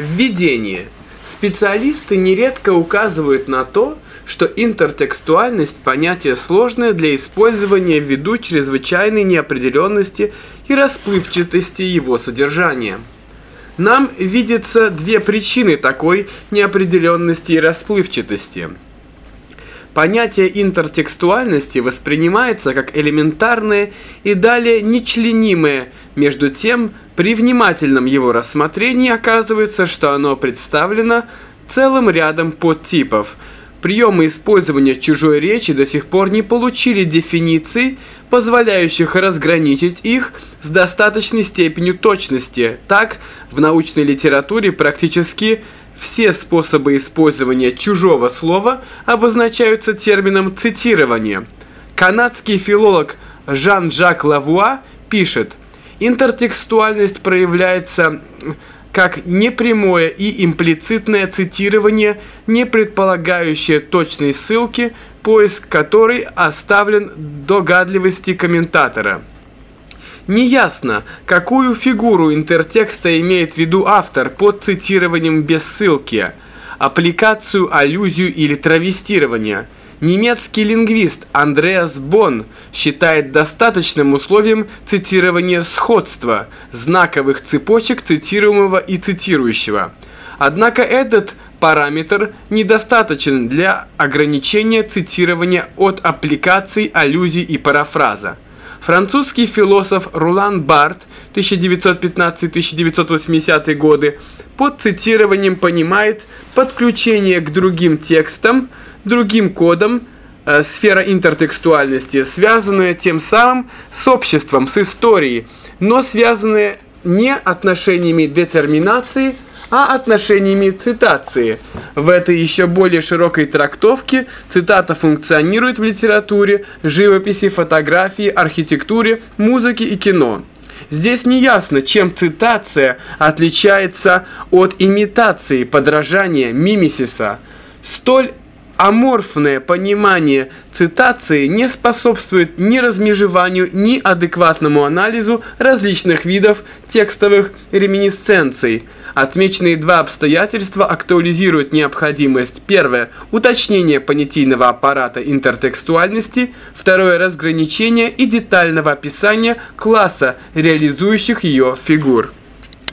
Введение. Специалисты нередко указывают на то, что интертекстуальность – понятие сложное для использования ввиду чрезвычайной неопределенности и расплывчатости его содержания. Нам видятся две причины такой неопределенности и расплывчатости – Понятие интертекстуальности воспринимается как элементарное и далее нечленимое, между тем при внимательном его рассмотрении оказывается, что оно представлено целым рядом подтипов. Приемы использования чужой речи до сих пор не получили дефиниций, позволяющих разграничить их с достаточной степенью точности. Так, в научной литературе практически все способы использования чужого слова обозначаются термином «цитирование». Канадский филолог Жан-Жак Лавуа пишет, интертекстуальность проявляется как непрямое и имплицитное цитирование, не предполагающее точной ссылки, поиск которой оставлен догадливости комментатора. Неясно, какую фигуру интертекста имеет в виду автор под цитированием без ссылки, аппликацию, аллюзию или травестирование. Немецкий лингвист Андреас Бон считает достаточным условием цитирования сходства, знаковых цепочек цитируемого и цитирующего. Однако этот параметр недостаточен для ограничения цитирования от аппликаций, аллюзий и парафраза. Французский философ Рулан Барт 1915-1980 годы под цитированием понимает подключение к другим текстам, другим кодам, э, сфера интертекстуальности, связанная тем самым с обществом, с историей, но связанная не отношениями детерминации, а отношениями цитации. В этой еще более широкой трактовке цитата функционирует в литературе, живописи, фотографии, архитектуре, музыке и кино. Здесь не ясно, чем цитация отличается от имитации, подражания, мимисиса. Столь аморфное понимание цитации не способствует ни размежеванию, ни адекватному анализу различных видов текстовых реминисценций. Отмеченные два обстоятельства актуализируют необходимость первое – уточнение понятийного аппарата интертекстуальности, второе – разграничение и детального описания класса реализующих ее фигур.